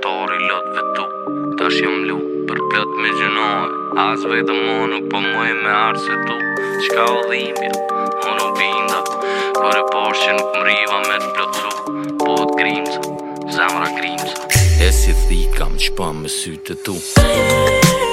autori lot vetu Ta shë lu, për plot me gjënojë As vetë më nuk më e me arë se tu Qka o dhimbja, më nuk binda Për e që nuk më riva me të plotësu Po të grimësa, zemra grimësa E si thikam që për më sytë të tu Eee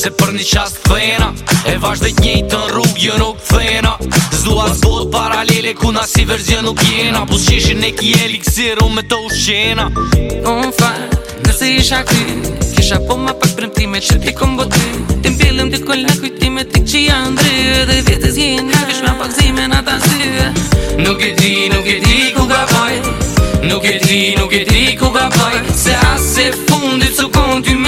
se për një qast fena E vazhde njëjtë në rrugë, jë jo nuk fena Zdua të paralele ku na si verzion nuk jena Po s'qeshin e ki elixir unë me të ushqena Në më fanë, nëse isha kry Kisha po ma pak premtime, që ti kom botë Tim pjellëm të kol kujtime T'i që janë ndry Dhe vjetës jenë në kishme pak zime në ta sy Nuk e ti, nuk e ti ku ka pojt Nuk e ti, nuk e ti ku ka pojt Se asë e fundit su kontyme